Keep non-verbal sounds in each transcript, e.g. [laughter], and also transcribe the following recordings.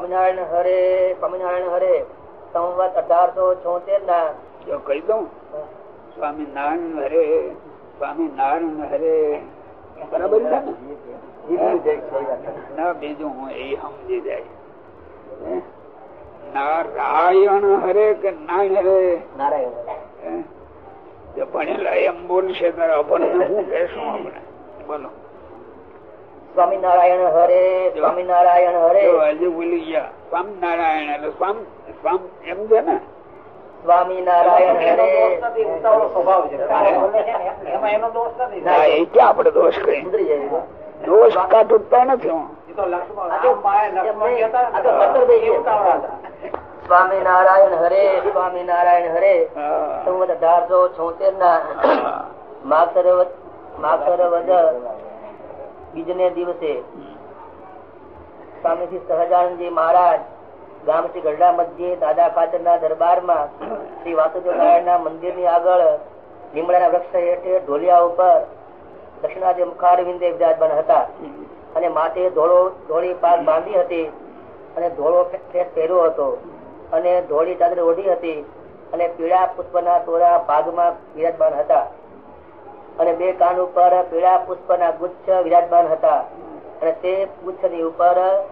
સ્વામિનારાયણ હરે સ્વામિનારાયણ હરે સંવત અઢારસો છોતેર ના. જો કહી દઉં? સ્વામિનારાયણ હરે સ્વામિનારાયણ હરે. બરાબર છે ને? ના બીજું હું એ સમજી જાય. નારાયણ હરે કે નારાયણ હરે? નારાયણ ભણેલા એમ બોલશે ત્યારે અભણ શું કહેશું આપણે બોલો. સ્વામિનારાયણ હરે સ્વામિનારાયણ હરે. જો ભૂલી ગયા. સ્વામિનારાયણ એટલે સ્વામ સ્વામ એમ છે ને? સ્વામિનારાયણ હરે. ના એ દોષ નથી હું સ્વામિનારાયણ હરે સ્વામિનારાયણ હરે. સંવત અઢારસો છોતેર ના માગસર માગસર બીજને દિવસે સ્વામીજી સહજાનંદજી મહારાજ ગામ શ્રી ગઢડા મધ્યે દાદા ખાતર ના દરબારમાં શ્રી વાસુદેવ નારાયણ ના મંદિરની આગળ લીમડાના વૃક્ષ હેઠે ઢોલિયા ઉપર દક્ષિણાદિ મુખારવિંદે વિરાજમાન હતા. અને માથે ધોળો, ધોળી પાક બાંધી હતી અને ધોળો પહેર્યો હતો. અને ધોળી ચાદર ઓઢી હતી અને પીળા પુષ્પના તોરા ભાગમાં વિરાજમાન હતા. અને બે કાન ઉપર પીળા પુષ્પના ગુચ્છ વિરાજમાન હતા. અને તે ગુચ્છની ઉપર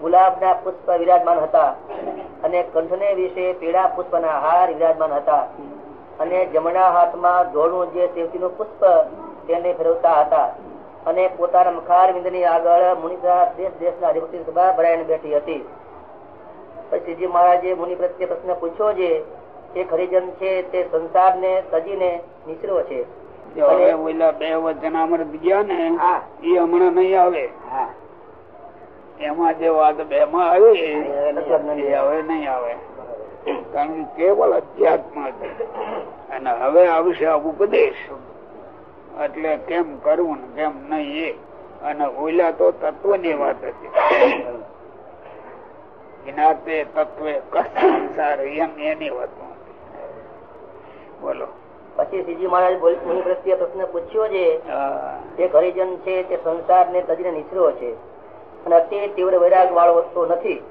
ગુલાબના પુષ્પ વિરાજમાન હતા. અને કંઠને વિશે પીળા પુષ્પના હાર વિરાજમાન હતા. અને જમણા હાથમાં ધોળું જે સેવતીનું પુષ્પ તેને ફેરવતા હતા. અને પોતાના મખારની આગળ મુનિતા દેશ દેશના અધિપતિ સભા ભરાઈને બેઠી હતી. શ્રીજી મહારાજે મુનિ પ્રત્યે પ્રશ્ન પૂછ્યો છે એક હરિજન છે તે સંસારને તજીને નિસરો છે? હવે? ઓલા બે વચન અમૃત ગયા ને એ હમણાં નહીં આવે. એમાં જે વાત બે માં આવી એ હવે નહીં આવે. કારણ કે કેવલ અધ્યાત્મ અને હવે આવશે આ ઉપદેશ. એટલે કેમ કરવું ને કેમ નહીં એ? અને ઓલા તો તત્વની વાત હતી. જ્ઞાતે તત્વે સંસાર એમ એની વાત બોલો. પછી શ્રીજી મહારાજ મુનિ પ્રત્યે પ્રશ્ન પૂછ્યો છે એક હરિજન છે તે સંસારને તજીને નિસરો છે. અને અતિ તીવ્ર વૈરાગ વાળો વસ્તુ નથી.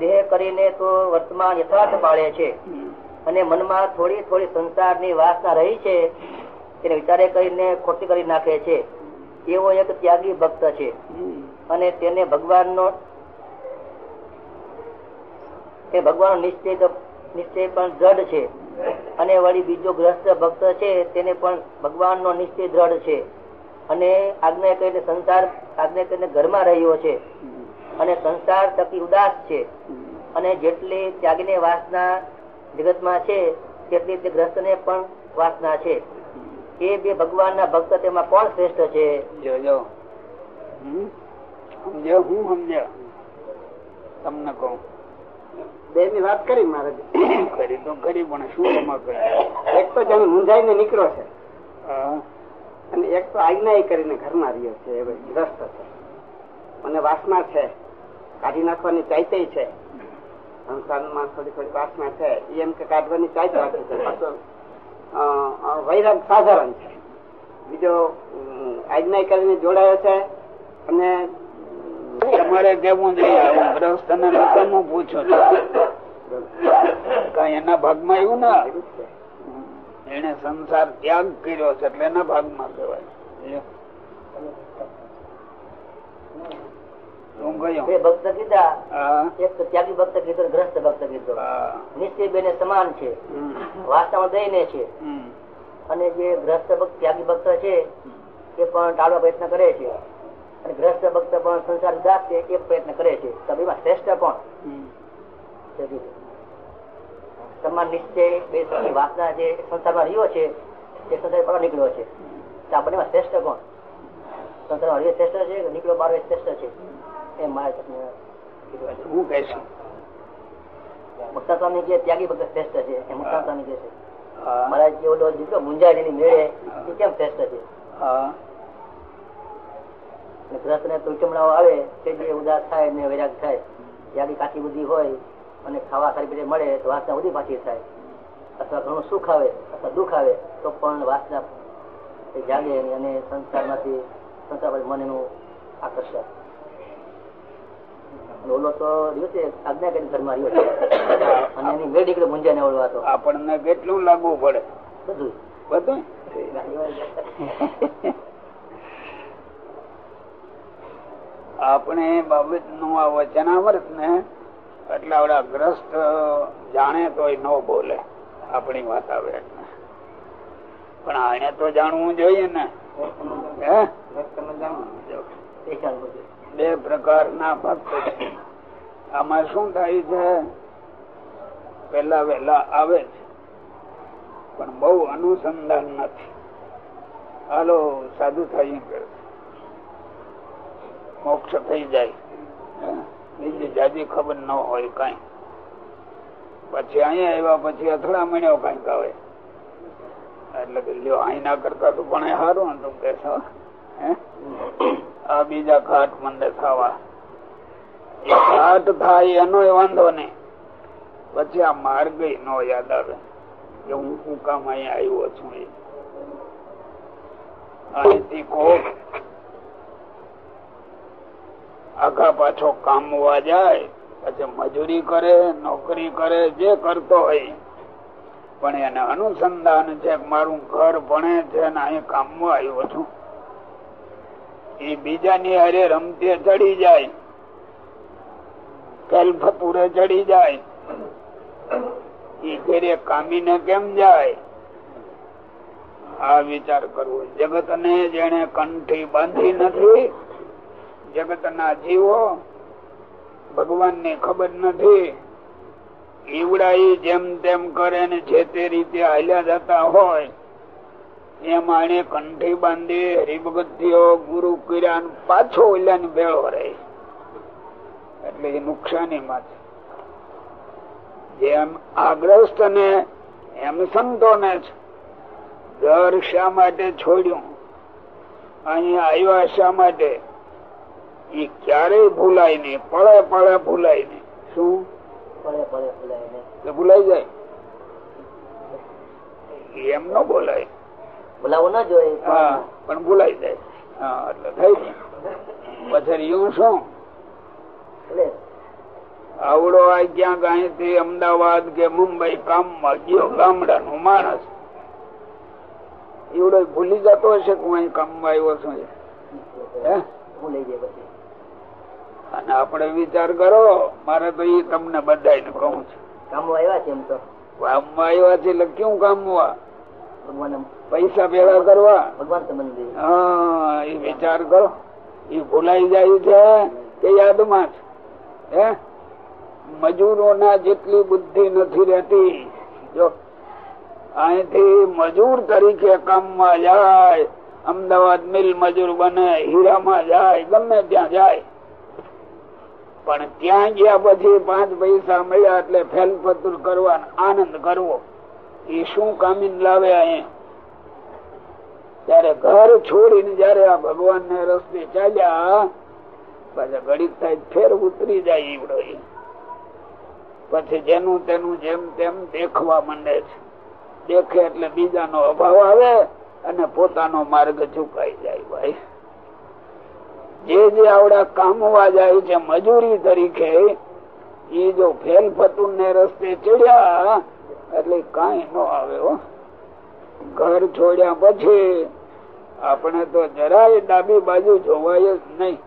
દેહ કરીને તો વર્તમાન યથાર્થ પાળે છે. અને મનમાં થોડી થોડી સંસારની વાસના રહી છે તેને વિચારે કરીને ખોટી કરી નાખે છે. એવો એક ત્યાગી ભક્ત છે. અને તેને ભગવાનનો તે ભગવાનનો નિશ્ચય નિશ્ચય પણ જડ છે. અને વળી બીજો ગ્રસ્ત ભક્ત છે, તેને પણ ભગવાનનો નિશ્ચય દ્રઢ છે. અને આજ્ઞા કરીને સંસાર, આજ્ઞા કરીને ઘરમાં રહ્યો છે. અને સંસાર થકી ઉદાસ છે. અને જેટલી ત્યાગીને વાસના જગતમાં છે, તેટલી તે ગ્રસ્તને પણ વાસના છે. એ બે ભગવાનના ભક્ત તેમાં કોણ શ્રેષ્ઠ છે? જોજો હું સમજ્યા? તમને કહું. બે ની વાત કરી મહારાજ કરી તો કરી પણ શું એમાં કરી? એક તો જેને મૂંઝાઈ ને નીકળ્યો છે અને એક તો આજ્ઞા એ કરીને ઘરમાં રહ્યો છે એ ગ્રસ્ત છે. અને વાસના છે. કાઢી નાખવાની ચાહતે છે. સંસારમાં થોડી થોડી વાસના છે. એમ કે કાઢવાની ચાઈત રાખી છે. પાછો વૈરાગ સાધારણ છે. બીજો આજ્ઞા કરીને જોડાયો છે અને તમારે કેવું નહીં ગ્રસ્ત ને હું પૂછું છું. એના ભાગમાં એવું ના. એને સંસાર ત્યાગ કર્યો છે એટલે એના ભાગમાં કહેવાય. ભક્ત કીધા. એક તો ત્યાગી ભક્ત કીધો ગ્રસ્ત ભક્ત કીધો. નિશ્ચય બેને સમાન છે. વાસનામાં દઈને છે. અને જે ગ્રસ્ત ભક્ત ત્યાગી ભક્ત છે એ પણ ટાળવા પ્રયત્ન કરે છે. અને ગ્રસ્ત ભક્ત પણ સંસાર ઉદાસ છે એ પ્રયત્ન કરે છે. તો શ્રેષ્ઠ કોણ? છે. સમાન નિશ્ચય બે સમયની વાસના જે સંસારમાં રહ્યો છે એ સંસાર પર નીકળ્યો છે. તો આ બંનેમાં શ્રેષ્ઠ કોણ? સંસારમાં હરિયો શ્રેષ્ઠ છે કે નીકળ્યો બાર શ્રેષ્ઠ છે? એ મારે તમને હું હું કહીશું મુક્તા સ્વામી કે ત્યાગી ભક્ત શ્રેષ્ઠ છે એ મુક્તા સ્વામી કે છે. મારા મહારાજ કે ઓલો દીકરો મુંજાય એની મેળે એ કેમ શ્રેષ્ઠ છે? હા. અને ગ્રસ્ત ને તુચમણાઓ આવે કે જે ઉદાસ થાય ને વૈરાગ થાય. ત્યાગી કાચી બુદ્ધિ હોય અને ખાવા સારી રીતે મળે તો વાસના બધી પાછી થાય. અથવા ઘણું સુખ આવે અથવા દુઃખ આવે તો પણ વાસના એ જાગે અને સંસારમાંથી સંસાર પર મન એનું આકર્ષાય ઓલો તો છે આજ્ઞાકારી ઘરમાં રહ્યો છે. અને એની ઓળવા તો. આપણને કેટલું લાગવું પડે? બધું બધું [laughs] આપણે બાબતનું આ વચનામૃત ને એટલે આવડા ગ્રસ્ત જાણે તોય ન બોલે, આપણી વાત આવે પણ આને તો જાણવું જોઈએ ને. બે પ્રકારના ભક્ત આમાં શું થાય છે? પેલા વેલા આવે છે પણ બહુ અનુસંધાન નથી. હાલો, સાધુ એમ કરે. મોક્ષ થઈ જાય. હે? બીજી જાજી ખબર ન હોય કઈ. પછી અહીંયા આવ્યા પછી અથડામણ્યો કંઈક આવે. એટલે કે લ્યો અહીં ના કરતા તો પણ સારું હતું કે છો હે. આ બીજા ઘાટ મંદે થવા. એ ઘાટ થાય એનો વાંધો નહીં. પછી આ માર્ગ નો યાદ આવે. કે હું શું કામ અહીંયા આવ્યો છું એ. અહીંથી કોક આખા પાછો કામવા જાય, પછી મજૂરી કરે, નોકરી કરે, જે કરતો હોય. પણ એને અનુસંધાન છે મારું ઘર ભણે છે ને અહીં કામમાં આવ્યો છું. એ બીજાની હારે રમતે ચડી જાય. કેલ્ફતુરે ચડી જાય. એ ઘેરે કામીને કેમ જાય? આ વિચાર કરવો. જગત ને જેને કંઠી બાંધી નથી જગત ના જીવો ભગવાન ને ખબર નથી. ઈવડાઈ જેમ તેમ કરે ને જે તે રીતે હાલ્યા જતા હોય, એમ આને કંઠી બાંધી હરિભગતીઓ ગુરુ કર્યા પાછો ઓલ્યા ભેળો રહે. એટલે એ નુકસાની માં છે જેમ આગ્રસ્ત ને એમ સંતો ને ઘર શા માટે છોડ્યું? અહીંયા આવ્યા શા માટે? એ ક્યારેય ભૂલાય નહીં. પળે પળે ભૂલાય નહીં. શું? પડે પડે ભૂલાય ને ભૂલાઈ જાય. એમ ન બોલાય. ભૂલાવું ના જોઈએ. હા પણ ભૂલાઈ જાય. હા એટલે થઈ જાય. પછી શું? આવડો આ ક્યાંક અહીંથી અમદાવાદ કે મુંબઈ કામમાં ગયો ગામડાનો માણસ. એવડો ભૂલી જતો હશે કે હું અહીં કામમાં આવ્યો છું. હે? ભૂલાઈ જાય અને આપણે વિચાર કરો મારે તો એ તમને બધાને કહું છું. કામો આવ્યા છે એમ તો? કામમાં આવ્યા છે એટલે કેવું ભગવાન પૈસા ભેગા કરવા? ભગવાન હા એ વિચાર કરો. એ ભૂલાઈ જાય છે કે યાદમાં છે હે? મજૂરો ના જેટલી બુદ્ધિ નથી રહેતી. જો અહીંથી મજૂર તરીકે કામમાં જાય અમદાવાદ મિલ મજૂર બને હીરામાં જાય ગમે ત્યાં જાય. પણ ત્યાં ગયા પછી પાંચ પૈસા મળ્યા એટલે ફેલફતુર કરવા આનંદ કરવો, એ શું કામી લાવે અહીંયા ત્યારે ઘર છોડીને જયારે આ ભગવાન ને રસ્તે ચાલ્યા, પાછા ઘડીક થાય ફેર ઉતરી જાય ઈવડો પછી જેનું તેનું જેમ તેમ દેખવા માંડે છે. દેખે એટલે બીજાનો અભાવ આવે અને પોતાનો માર્ગ ચુકાઈ જાય ભાઈ. જે જે આવડા કામવા જાય છે, મજૂરી તરીકે એ જો ફેલ ફતુન ને રસ્તે ચડ્યા, એટલે કઈ ન આવે ઘર છોડ્યા પછી આપણે તો જરાય ડાબી બાજુ જોવાય જ નહીં.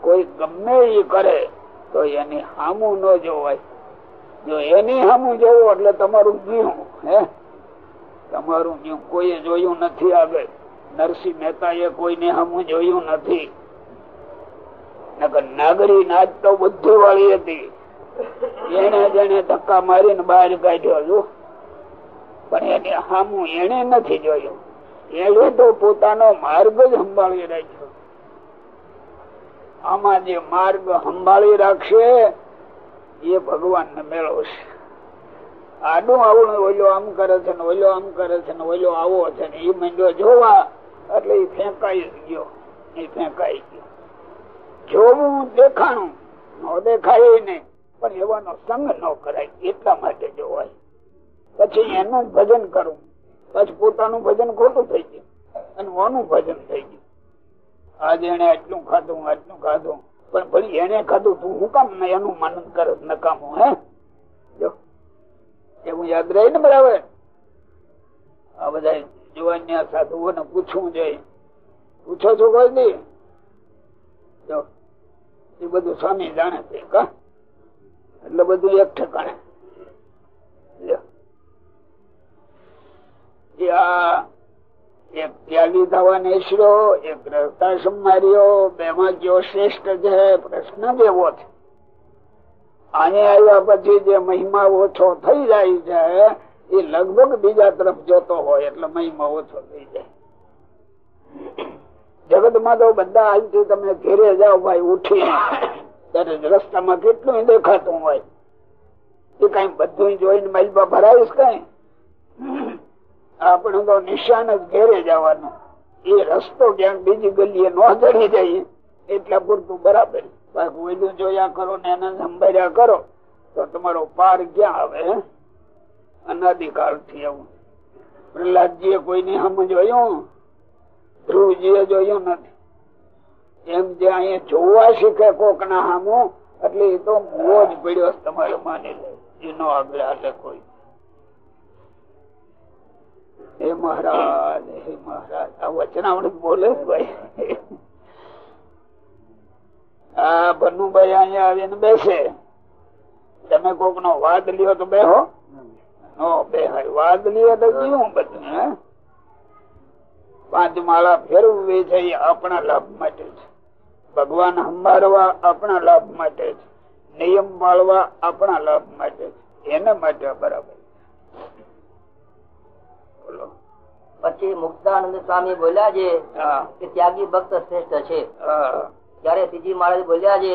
કોઈ ગમે એ કરે, તો એની હામુ ન જોવાય. જો એની હામુ જોવો એટલે તમારું જીવું, હે? તમારું જીવ કોઈએ જોયું નથી આગળ. નરસિંહ મહેતા એ કોઈને હામું જોયું નથી. નાગરી નાચ તો બુદ્ધિ વાળી હતી. એને જેને ધક્કા મારીને બહાર કાઢ્યો પણ એને હામું એને નથી જોયું. એને તો પોતાનો માર્ગ જ સંભાળી રાખ્યો. આમાં જે માર્ગ સંભાળી રાખશે, એ ભગવાન ને મેળવશે. આડું આવડું ઓલો આમ કરે છે ને ઓલો આમ કરે છે ને ઓલો આવો છે ને એ મંડ્યો જોવા, એટલે એ ફેંકાઈ ગયો. એ ફેંકાઈ ગયો. જોવું દેખાણું. ન દેખાય ને પણ એવાનો સંગ ન કરાય, એટલા માટે જોવાય પછી એનું ભજન કરવું પછી પોતાનું ભજન ખોટું થઈ ગયું. અને ઓનું ભજન થઈ ગયું. આજે એને આટલું ખાધું આટલું ખાધું. પણ ભલે એને ખાધું તું, હું કામ ને એનું માનન કર નકામું હે? જો. એવું યાદ રહે ને બરાબર? આ બધા જુવાનિયા સાધુઓને પૂછવું જોઈએ. પૂછો છો કોઈ દી? જો. એ બધું સ્વામી જાણે છે એટલે બધું એક ઠેકાણે. એક ત્યાગી થવાને ઈશરો એક રસ્તાશ્રમ માર્યો, બેમાં કયો શ્રેષ્ઠ છે, પ્રશ્ન જેવો છે. આને આવ્યા પછી જે મહિમા ઓછો થઈ જાય છે, એ લગભગ બીજા તરફ જોતો હોય, એટલે મહિમા ઓછો થઈ જાય. જગતમાં તો બધા આજથી તમે ઘેરે જાઓ ભાઈ, ઉઠી. ત્યારે રસ્તામાં કેટલું દેખાતું હોય. એ કઈ બધું જોઈને મહિમા ભરાવીશ કઈ? આપણે તો નિશાન જ ઘેરે જવાનું. એ રસ્તો ક્યાંક બીજી ગલીએ ન ચડી જાય. એટલા પૂરતું બરાબર. ઓઈલું જોયા કરો ને એને સંભાળ્યા કરો, તો તમારો પાર ક્યાં આવે? અનાદિકાળથી આવું. પ્રહલાદજી કોઈની હમ જોયું ધ્રુવજી એ જોયું નથી. એમ જે અહીંયા જોવા શીખે કોક ના હામું, એટલે એ તો મોજ પડ્યો પીડ્યો તમારે માની લે. એનો આગળ હાલે કોઈ. હે મહારાજ હે મહારાજ, આ વચનામૃત બોલે ભાઈ? આ ભનુભાઈ અહીંયા આવીને બેસે. તમે કોક નો વાદ લ્યો તો બેહો. નો બેહાય. વાદ લ્યો તો જીવું બધું પાંચ માળા ફેરવવી છે એ આપણા લાભ માટે છે. ભગવાન સંભાળવા આપણા લાભ માટે છે. નિયમ પાળવા આપણા લાભ માટે છે. એના માટે બરાબર. બોલો. પછી મુક્તાનંદ સ્વામી બોલ્યા છે કે ત્યાગી ભક્ત શ્રેષ્ઠ છે. ત્યારે શ્રીજી મહારાજ બોલ્યા છે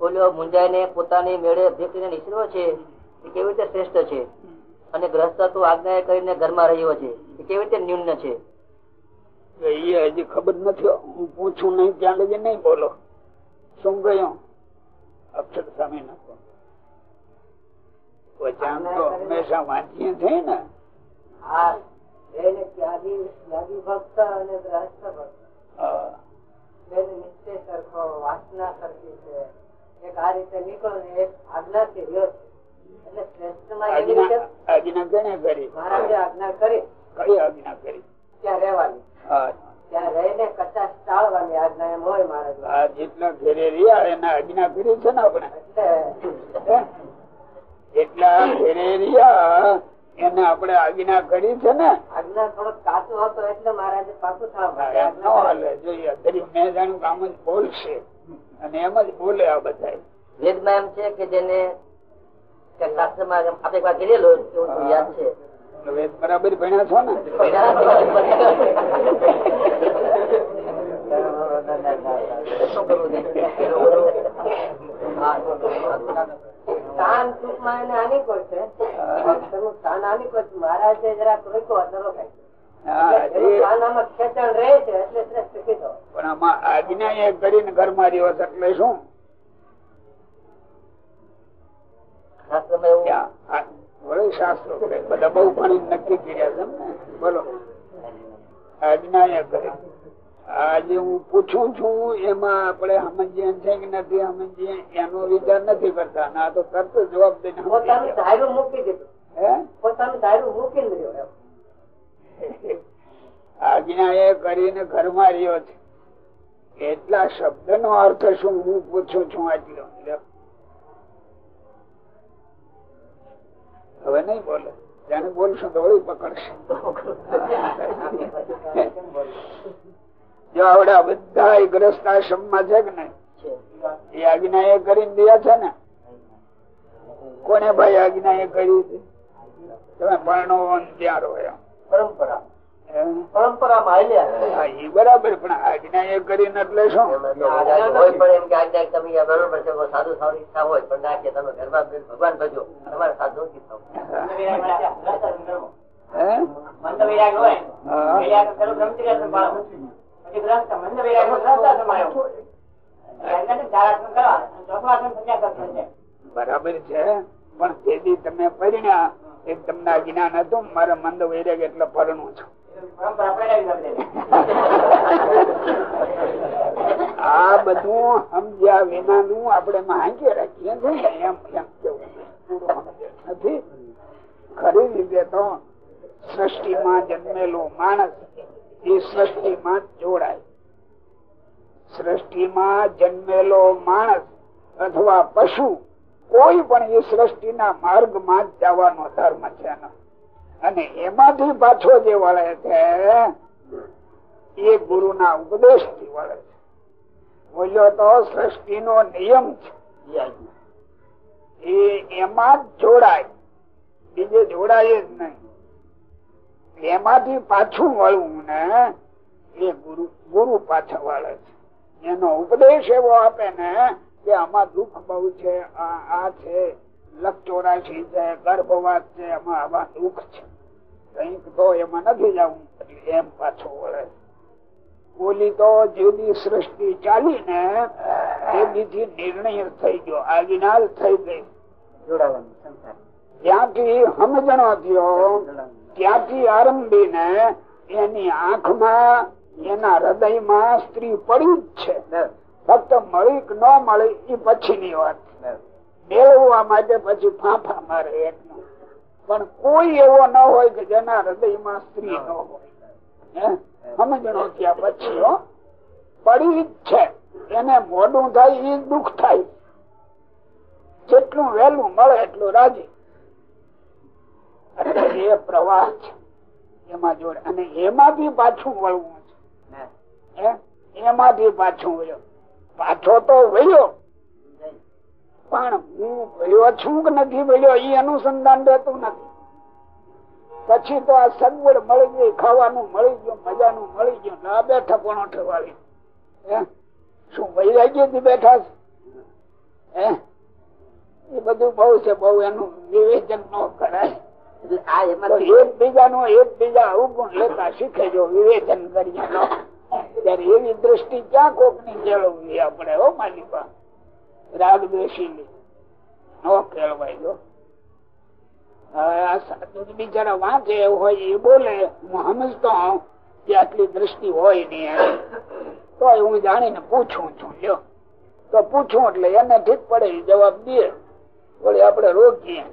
બોલ્યો મુંજાઈને પોતાની મેળે ભેટીને નીકળ્યો છે એ કેવી રીતે શ્રેષ્ઠ છે? અને ગ્રસ્ત તો આજ્ઞા કરીને ઘરમાં રહ્યો છે એ કેવી રીતે ન્યૂન છે? એ હજી ખબર નથી હું પૂછું નહીં ત્યાં લગી નહીં બોલો. શું ગયો અક્ષર સામે નાખો વચાન તો હંમેશા વાંચીએ છીએ ને. સરખો વાસના સરખી છે. એક આ રીતે નીકળો ને એક આજ્ઞાથી રહ્યો છે. એટલે રીતે આજ્ઞા આજ્ઞા કરી? મહારાજે આજ્ઞા કરી? કઈ આજ્ઞા કરી? ત્યાં રહેવાની. ત્યાં રહીને કચાશ ટાળવાની આજ્ઞા એમ હોય મહારાજ જેટલા ઘેરે રહ્યા એના આજ્ઞા કરી છે ને આપણે? એટલે. ઘેરે રહ્યા એને આપણે આજ્ઞા કરી છે ને? આજ્ઞા થોડો કાચો હતો એટલે મહારાજે પાકું થવા. હાલે જોઈએ. મેં જાણ્યું કામ આમ જ બોલશે. અને એમ જ બોલે આ બધા વેદમાં એમ છે કે જેને શાસ્ત્રમાં આપણે એક વાર કીધેલું યાદ છે. વેદ બરાબર ભણ્યા છો ને? પણ આમાં આજ્ઞા એ કરીને ઘરમાં રહ્યો છે એટલે શું વળી શાસ્ત્રો બધા બહુ ભણી નક્કી કર્યા છે ને? બોલો. આજ્ઞા કરે આજે હું પૂછું છું એમાં આપણે સમજીએ છે કે નથી સમજીએ એનો વિચાર નથી કરતા. ના તો કરતો જવાબ દઈને પોતાનું ધાર્યું મૂકી દીધું. હે? પોતાનું ધાર્યું મૂકીને રહ્યો આજ્ઞા એ કરીને ઘરમાં રહ્યો છે. એટલા શબ્દ નો અર્થ શું? હું પૂછું છું આટલો. હવે નહીં બોલે. જાણે બોલશું તો પકડશે. જો આવડા બધા ગ્રસ્ત આશ્રમમાં છે કે નહીં? એ આજ્ઞા એ કરીને દયા છે ને? કોને ભાઈ આજ્ઞા એ કરી તમે પરણો ત્યાં રહો એમ. પરંપરા બરાબર પણ આજ્ઞા એ કરીને એટલે શું? પણ એમ કે આજ્ઞા તમે બરોબર છે સાધુ થવાની ઈચ્છા હોય પણ ના કે તમે ઘરમાં ભગવાન ભજો. તમારે સાધુ બરાબર છે તેથી તમે પરિણ્યા એક તમને આ જ્ઞાન હતું મારે મંદ વૈરાગ એટલે પરણું છું. આ બધું સમજ્યા આપડે રાખીએ ને એમ એમ કેવું નથી? ખરી રીતે તો સૃષ્ટિમાં જન્મેલો માણસ એ સૃષ્ટિમાં જ જોડાય. સૃષ્ટિમાં જન્મેલો માણસ અથવા પશુ કોઈ પણ એ સૃષ્ટિના માર્ગમાં જ જવાનો ધર્મ છે એનો. અને એમાંથી પાછો જે વળે છે, એ ગુરુના ઉપદેશથી વળે છે. બોલ્યો તો સૃષ્ટિ નો નિયમ છે. એ એમાં જ જોડાય. બીજે જોડાય જ નહીં. એમાંથી પાછું વળવું ને, એ ગુરુ ગુરુ પાછા વળે છે. એનો ઉપદેશ એવો આપે ને કે આમાં દુઃખ બહુ છે, આ આ છે ચોરાશી છે ગર્ભવાસ છે એમાં આવા દુઃખ છે. કંઈક તો એમાં નથી જવું એમ પાછો વળે. બોલી તો જેવી સૃષ્ટિ ચાલી ને તેથી નિર્ણય થઈ ગયો આજ્ઞા થઈ ગઈ. ત્યાંથી સમજણો થયો ત્યાંથી આરંભીને એની આંખમાં એના હૃદયમાં સ્ત્રી પડી જ છે. ફક્ત મળી કે ન મળી એ પછીની વાત. મેળવવા માટે પછી ફાંફા મારે પણ કોઈ એવો ન હોય કે જેના હૃદયમાં સ્ત્રી ન હોય. સમજણો ત્યાં પછી પડી છે. એને મોડું થાય એ દુઃખ થાય. જેટલું વહેલું મળે એટલું રાજી. એટલે એ પ્રવાહ છે. એમાં જોડે. અને એમાંથી પાછું વળવું. છે? એમાંથી પાછું વળ્યો. પાછો તો વળ્યો. પણ હું ભયો છું કે નથી ભયો એ અનુસંધાન રહેતું નથી. પછી તો આ સગવડ મળી ગઈ ખાવાનું મળી ગયું મજાનું મળી ગયું ના બેઠા પણ ઠવાળી શું વૈરાગ્ય બેઠા છે? એ બધું બહુ છે બહુ એનું વિવેચન ન કરાય. એટલે આ તો એમાંથી એકબીજાનું એકબીજા અવગુણ લેતા શીખે જો વિવેચન કરીએ. [laughs] ત્યારે એવી દ્રષ્ટિ ક્યાં કોકની કેળવવી આપણે હો માલિકા? રાગ દ્વેષી નો કેળવાય જો. બિચારા વાંચે હોય, એ બોલે, હું સમજતો કે આટલી દ્રષ્ટિ હોય નહીં તો હું જાણીને પૂછું છું, જો. તો પૂછું એટલે એને ઠીક પડે જવાબ દે. વળી આપણે રોકીએ.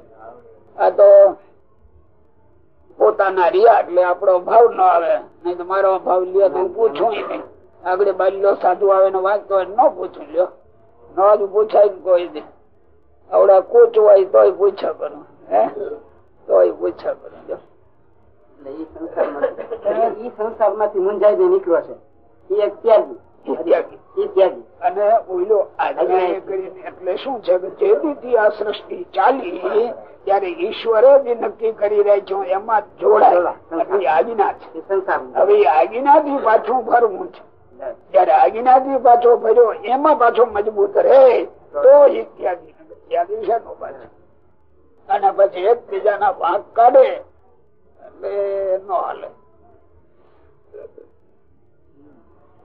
આ તો પોતાના રિયા એટલે આપણો ભાવ ન આવે. નહીં તો મારો ભાવ લ્યો, તો પૂછું નહીં. આગળ બાજુ સાધુ આવે ને વાંચતો ન પૂછું, લ્યો. ન જ પૂછાય ને કોઈ દે આવડા તોય પૂછા કરો. હે? તોય પૂછા કરો. ઈ નીકળ્યો છે. એક ત્યાગી. અને ઓઈલો એટલે શું છે કે જેથી આ સૃષ્ટિ ચાલી ત્યારે ઈશ્વરે જે નક્કી કરી રાખ્યું એમાં જોડાયેલા જોડાય. એટલે છે. હવે આજ્ઞાથી પાછું ફરવું છે. જયારે આજ્ઞાથી પાછો ફર્યો એમાં પાછો મજબૂત રહે, તો અને પછી એકબીજાના ભાગ કાઢે, એટલે નો હાલે.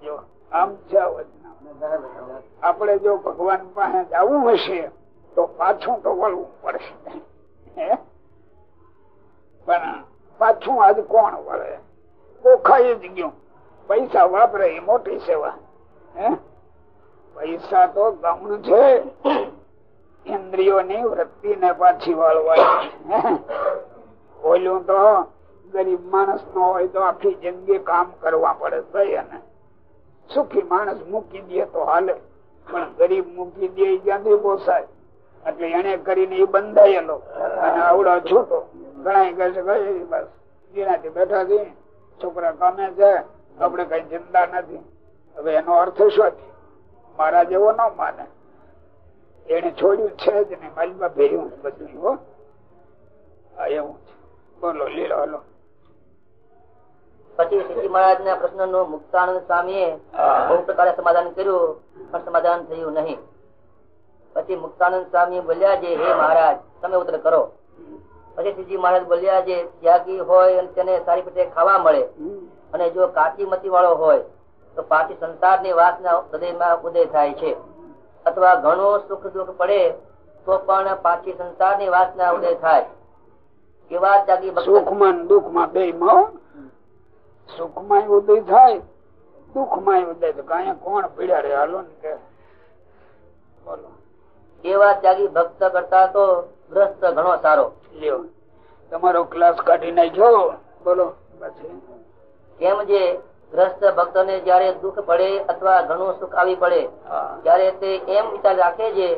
જો, આમ છે આપણે જો ભગવાન પાસે જવું હશે, તો પાછું તો વળવું પડશે? પણ પાછું આજ કોણ વળે? ઓખાઈ જ ગયું. પૈસા વાપરે એ મોટી સેવા. પૈસા તો ગમણ છે. ઇન્દ્રિયોની વૃત્તિ ને પાછી વાળવાની ઓલું તો ગરીબ માણસ નો હોય તો આખી જિંદગી કામ કરવા પડે ભાઈ અને સુખી માણસ મૂકી દે તો હાલે. પણ ગરીબ મૂકી દે ક્યાંથી પોસાય? એટલે એને કરીને એ બંધાયેલો. અને આવડો છૂટો. ઘણા કહે છે બસ, જેનાથી બેઠા છીએ, છોકરા કામે છે આપડે કઈ ચિંતા નથી. હવે એનો અર્થ શું છે? મારા જેવો ન માને. એને છોડ્યું છે જ નહીં. માલમાં ભેર્યું બધું હો. એવું છે. બોલો લીલો હલો. પછી શ્રીજી મહારાજ ના પ્રશ્નનું મુક્તાનંદ સ્વામી બહુ પ્રકારે સમાધાન કર્યું પણ સમાધાન થયું નહીં. પછી મુક્તાનંદ સ્વામી બોલ્યા છે હે મહારાજ તમે ઉત્તર કરો. પછી શ્રીજી મહારાજ બોલ્યા છે ત્યાગી હોય અને તેને સારી રીતે ખાવા મળે. અને જો કાચી મતી વાળો હોય તો પાછી સંસારની વાસના હૃદયમાં ઉદય થાય છે. અથવા ઘણો સુખ દુઃખ પડે તો પણ પાછી સંસારની વાસના ઉદય થાય. એવા ત્યાગી સુખમાં દુઃખમાં બે સુખમાં ઉદય થાય દુઃખમાં ઉદય તો કોણ પીડ્યા રે હાલો ને કે બોલો. એવા ત્યાગી ભક્ત કરતા તો ગ્રસ્ત ઘણો સારો. લ્યો. તમારો ક્લાસ કાઢી નાખ્યો બોલો પછી. કેમ જે ગ્રસ્ત ભક્ત ને જયારે દુઃખ પડે અથવા ઘણું સુખ આવી પડે. ત્યારે તે એમ વિચાર રાખે છે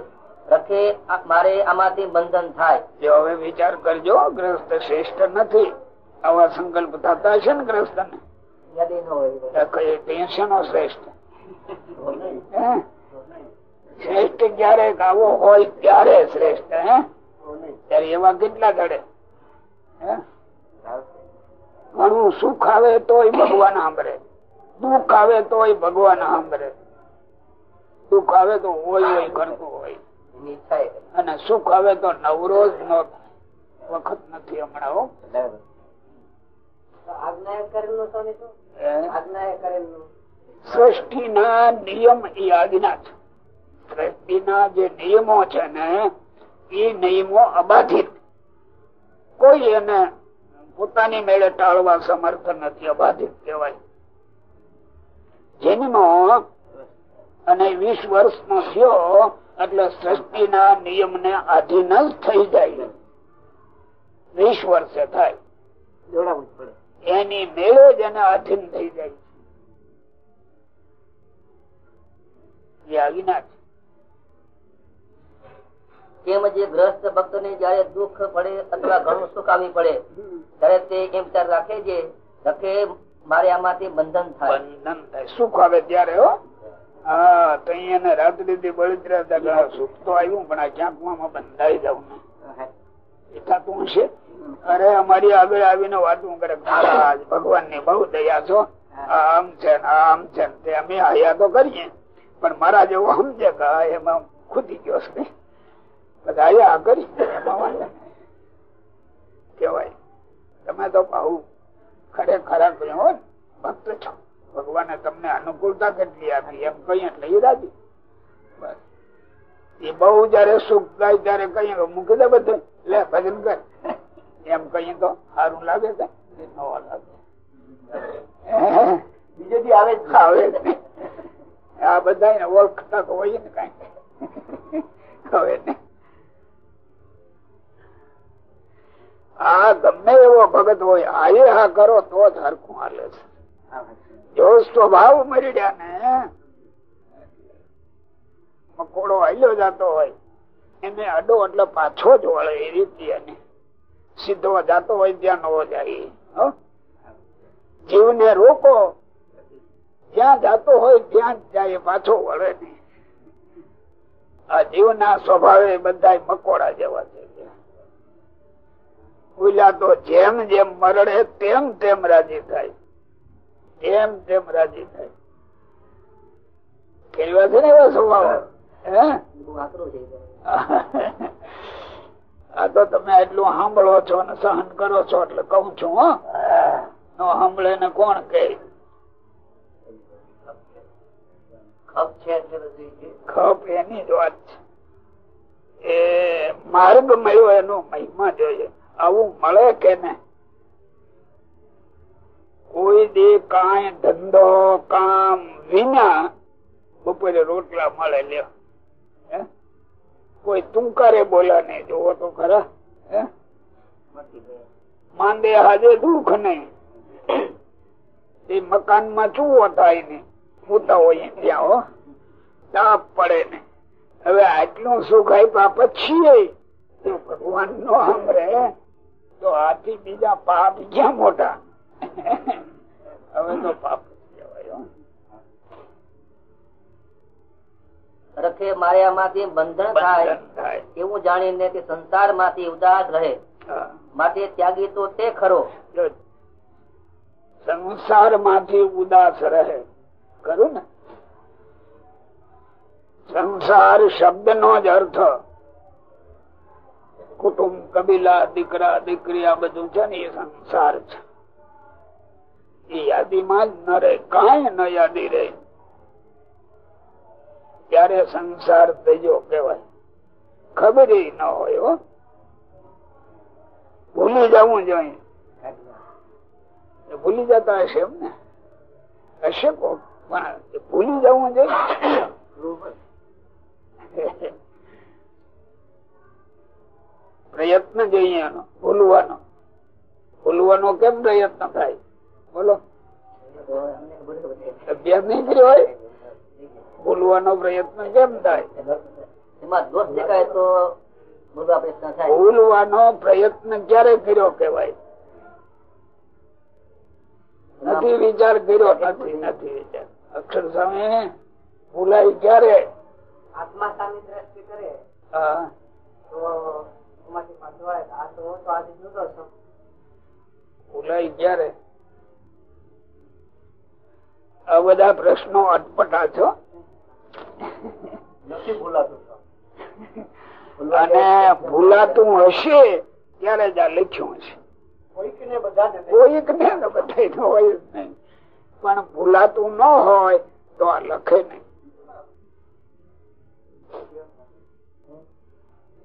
રખે મારે આમાંથી બંધન થાય. હવે વિચાર કરજો ગ્રસ્ત શ્રેષ્ઠ નથી. આવા સંકલ્પ થતા છે ને ગ્રસ્ત ને ટેન્શનો શ્રેષ્ઠ? શ્રેષ્ઠ ક્યારેક આવો હોય ત્યારે શ્રેષ્ઠ હે? ત્યારે એવા કેટલા ઘડે હે? ઘણું સુખ આવે તોય ભગવાન સાંભળે. દુઃખ આવે તોય ભગવાન સાંભળે. દુઃખ આવે તો હોય હોય કરતું હોય. અને સુખ આવે તો નવરો જ ન વખત નથી હમણાં સૃષ્ટિ સૃષ્ટિના નિયમ એ આજ્ઞા છે. સૃષ્ટિના જે નિયમો છે ને એ નિયમો અબાધિત. કોઈ એને પોતાની મેળે ટાળવા સમર્થ નથી અબાધિત કહેવાય. જન્મો અને વીસ વર્ષ નો થયો એટલે સૃષ્ટિના નિયમ ને આધીન જ થઈ જાય. વીસ વર્ષે થાય. પડે. એની મેળે જ એને આધીન થઈ જાય છે. એ આજ્ઞા કેમ જે ગ્રસ્ત ભક્ત ને જયારે દુઃખ પડે અથવા ઘણું સુખ આવી પડે ત્યારે તે એમ વિચાર રાખે છે રખે મારે આમાંથી બંધન થાય. બંધન થાય. સુખ આવે ત્યારે હો. હા તો અહીંયા રાત્રિ થી બળતરા હતા સુખ તો આવ્યું પણ આ ક્યાંકમાં બંધાઈ જાઉં એ થતું હશે? અરે અમારી આગળ આવીને વાતું કરે ભગવાનની બહુ દયા છો આ આમ છે આમ છે અમે હયા તો કરીએ પણ મારા જેવો સમજે કે એમાં ખુદી ગયો છે. બધા કરી. કેવાય તમે તો બહુ ખરેખર ભક્ત છો. ભગવાને તમને અનુકૂળતા કેટલી આપી? એમ કહીએ એટલે રાજી. બસ. એ બહુ જયારે સુખ થાય ત્યારે કઈ કે મૂકી દે બધું. લે, ભજન કર. એમ કહીએ તો સારું લાગે કે? એ ન લાગે. બીજે દી આવે આવે. આ બધા ઓળખતા હોય ને કઈ. હવે નહીં આ ગમે એવો ભગત હોય આયે હા કરો તો જ હરખું હાલે છે. જો સ્વભાવ મરડ્યા ને, મકોડો હાલ્યો જતો હોય, એને અડો એટલે પાછો જ વળે એ રીતે એને. સીધો જતો હોય ત્યાં નવો જાય? જીવને રોકો, જ્યાં જાતો હોય ત્યાં જ જાય, પાછો વળે નહીં. આ જીવના સ્વભાવે બધા મકોડા જેવા છે. ઓલા તો જેમ જેમ મરડે તેમ તેમ રાજી થાય. તેમ તેમ રાજી થાય. કેવા છે ને એવા સ્વભાવ? આ તો તમે એટલું સાંભળો છો અને સહન કરો છો એટલે કઉ છું હો. સાંભળે ને કોણ કે. ખપ એની જ વાત છે. એ માર્ગ મળ્યો એનો મહિમા જોઈએ. આવું મળે કે ને? કોઈ દે કાંઈ ધંધો કામ વિના બપોરે રોટલા મળે લ્યો? કોઈ તુંકારે બોલા નહીં જોવો તો ખરા? માંદે હાજે દુઃખ નહીં. એ મકાનમાં ચૂવો થાય ને પૂતા હોય ત્યાં, હો. તાપ પડે ને. હવે આટલું સુખ આપ્યા પછી ભગવાન નો સાંભળે તો આથી બીજા પાપ ક્યાં મોટા? હવે તો પાપ. રખે મારે આમાંથી બંધન થાય એવું જાણીને તે સંસારમાંથી ઉદાસ રહે. માટે ત્યાગી તો તે ખરો. સંસારમાંથી સંસારમાંથી ઉદાસ રહે ખરું ને? સંસાર શબ્દ નો જ અર્થ કુટુંબ, કબીલા, દીકરા દીકરી આ બધું છે ને એ સંસાર છે. એ યાદીમાં જ ન રહે, કાંઈ ન યાદી રહે. ત્યારે સંસાર તેજો કહેવાય? ખબર ન હોય ભૂલી જવું જોઈએ ભૂલી જતા હશે એમ ને? હશે પણ ભૂલી જવું જોઈએ પ્રયત્ન જોઈએ ભૂલવાનો. ભૂલવાનો કેમ પ્રયત્ન થાય? બોલો. અભ્યાસ નહીં કર્યો હોય? ભૂલવાનો પ્રયત્ન કેમ થાય? એમાં દોષ દેખાય તો બોલવા પ્રયત્ન ભૂલવાનો પ્રયત્ન ક્યારે કર્યો કેવાય નથી વિચાર કર્યો? નથી નથી વિચાર. અક્ષર સામે ભૂલાય ક્યારે? આત્મા સામે દ્રષ્ટિ કરે હા. તો આ બધા પ્રશ્નો અટપટા છો? અને ભૂલાતું હશે ત્યારે જ આ લખ્યું હશે. કોઈક ને બધાને કોઈક ને બધા હોય નહીં. પણ ભૂલાતું ન હોય તો આ લખે નહીં.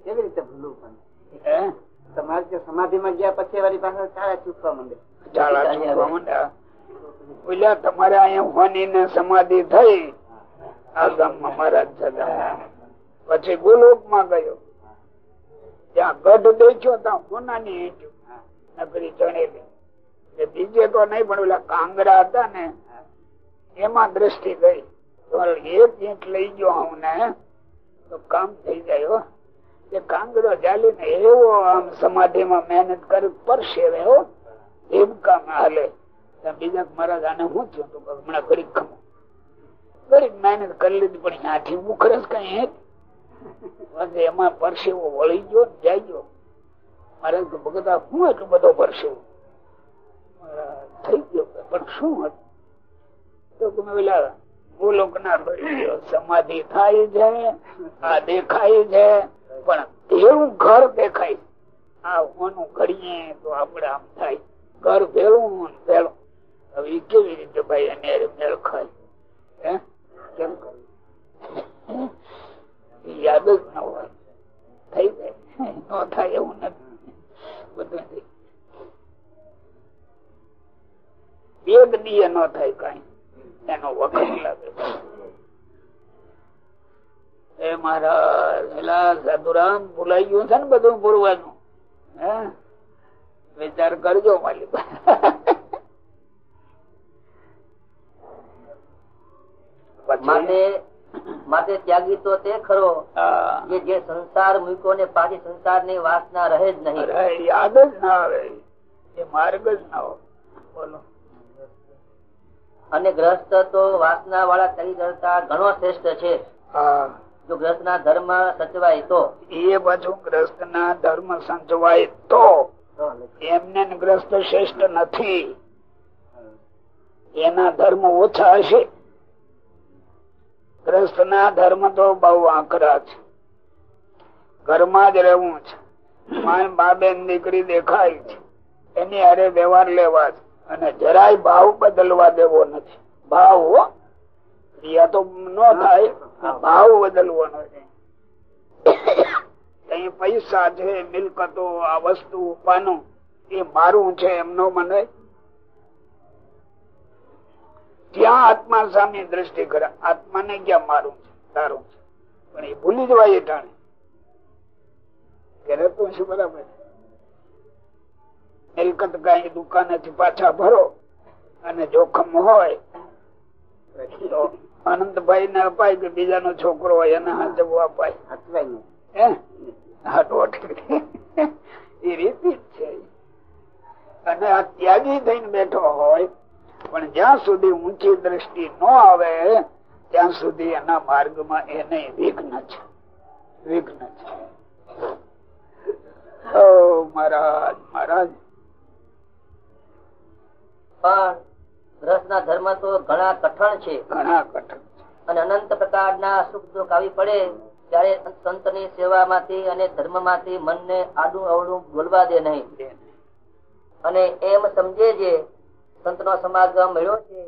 કેવી રીતે ભૂલવું પણ? તમારે સમાધિ માં ગયા પછી વાળી પાસે ચાળા ચૂકવા માંડે. ચાલા ચૂકવા માંડ્યા. ઓલા તમારે અહીંયા હોની ને સમાધિ થઈ આ ગામમાં મહારાજ થતા પછી ગોલોકમાં ગયો. ત્યાં ગઢ દેખ્યો ત્યાં હોનાની ની નકરી ચણેલી. એ બીજે તો નહીં પણ ઓલા કાંગરા હતા ને એમાં દ્રષ્ટિ ગઈ. એક ઈંટ લઈ ગયો હું ને તો કામ થઈ જાય. એ કાંગરો ચાલીને એવો આમ સમાધિમાં મહેનત કરી પરસે રહ્યો એમ કામ હાલે. બીજા મહારાજ, આને શું થયું તો હમણાં ઘડીક ખમો. ઘડીક મહેનત કરી લીધી, પણ ત્યાંથી ઉખરસ કઈ હે એમાં પરસેવો વળી ગયો જાય ગયો. મારે તો ભગત હું એટલું બધો પરસેવો? થઈ ગયો પણ શું હતું? તો તમે પેલા ભૂલોક ના સમાધિ થાય છે, આ દેખાય છે. પણ એવું ઘર દેખાય. આ હોનું ઘડીએ તો આપડે આમ થાય. ઘર ભેળું ને ભેળું. હવે કેવી રીતે ભાઈ એને મેળ ખાય? કેમ? યાદ જ ન હોય. થઈ જાય. ન થાય એવું નથી. બધું એક દીએ ન થાય કઈ. એનો વખત લાગે. એ મહારાજ પેલા સાધુરામ ભૂલાઈ ગયું છે ને બધું પૂરવાનું હે? વિચાર કરજો માલિક. માટે ત્યાગી તો તે ખરો કે જે સંસાર મૂક્યો ને પાછી સંસારની વાસના રહે જ નહીં. યાદ જ ના આવે. એ માર્ગ જ ના હોય. બોલો. અને ગ્રસ્ત તો વાસના વાળા કરી કરતા ઘણો શ્રેષ્ઠ છે. હા. જો ગ્રસ્ત ના ધર્મ સચવાય તો? એ પાછું ગ્રસ્ત ના ધર્મ સંજવાય તો. એમને ગ્રસ્ત શ્રેષ્ઠ નથી. એના ધર્મ ઓછા હશે. ગ્રસ્ત ના ધર્મ તો બહુ આકરા છે. ઘરમાં જ રહેવું છે. માય બાબે દીકરી દેખાય છે. એની અરે વ્યવહાર લેવા છે. અને જરાય ભાવ બદલવા દેવો નથી. ભાવ ક્રિયા તો ન થાય. ભાવ બદલવાનો છે. પૈસા છે મિલકતો આ વસ્તુ ઉપાનો એ મારું છે એમનો મને. ત્યાં આત્મા સામે દ્રષ્ટિ કરે. આત્માને ક્યાં મારું છે? તારું છે. પણ એ ભૂલી જવાય ટાણે ત્યારે તો શું બરાબર. મિલકત કઈ દુકાનેથી પાછા ભરો અને જોખમ હોય તો આનંદભાઈ ને અપાય કે બીજાનો છોકરો હોય એને હાજવું અપાય. એ રીતિ છે. અને આ ત્યાગી થઈને બેઠો હોય પણ જ્યાં સુધી ઊંચી દ્રષ્ટિ ન આવે ત્યાં સુધી એના માર્ગમાં એને વિઘ્ન છે. વિઘ્ન છે. ઓ મહારાજ મહારાજ. પણ ગ્રસ્ત ધર્મ તો ઘણા કઠણ છે. ઘણા કઠણ અને અનંત પ્રકારના સુખ દુઃખ આવી પડે ત્યારે સંતની સેવા માંથી અને ધર્મમાંથી મનને આડું અવડું બોલવા દે નહીં. અને એમ સમજે જે સંત નો સમાગમ મળ્યો છે.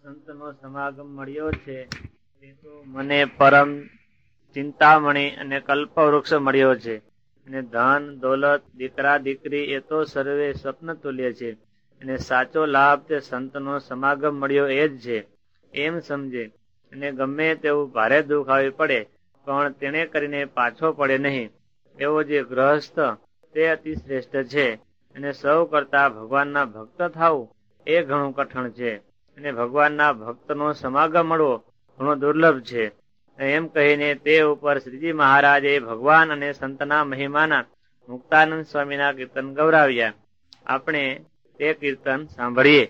સંતનો સમાગમ મળ્યો છે તે તો મને પરમ ચિંતામણી અને કલ્પવૃક્ષ મળ્યો છે. અને ધન દોલત દીકરા દીકરી એ તો સર્વે સ્વપ્ન તુલ્ય છે. અને સાચો લાભ તે સંતનો સમાગમ મળ્યો એ જ છે. એમ સમજે. અને ગમે તેવું ભારે દુઃખ આવી પડે, પણ તેણે કરીને પાછો પડે નહીં. એવો જે ગ્રહસ્થ તે અતિ શ્રેષ્ઠ છે. અને સૌ કરતા ભગવાનના ભક્ત થવું, એ ઘણું કઠણ છે. અને ભગવાનના ભક્તનો સમાગમ મળવો ઘણો દુર્લભ છે. એમ કહીને તે ઉપર શ્રીજી મહારાજે ભગવાન અને સંતના મહિમાના મુક્તાનંદ સ્વામીના કીર્તન ગૌરાવ્યા. આપણે તે કીર્તન સાંભળીએ.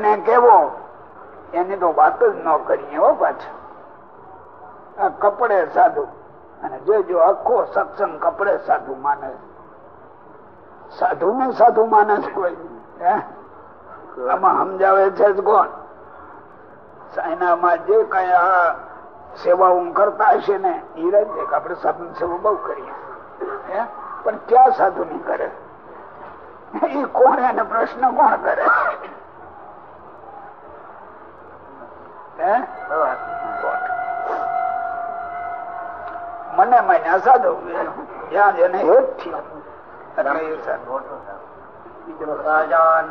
સાધુ કેવો? એની તો વાત જ ન કરીએ હો પાછા. આ કપડે સાધુ. અને જોજો આખો સત્સંગ કપડે સાધુ માને સાધુ ને સાધુ માને આમાં સમજાવે છે કોણ? સાયનામાં જે કઈ આ સેવા કરતા હશે ને એ રીતે આપડે સાધુ સેવા બહુ કરીએ? પણ ક્યાં સાધુ ની કરે? એ કોણ? એને પ્રશ્ન કોણ કરે હે? મને માન્યા સાધુ જ્યાં જેને હેત થયો. સહજાનંદ.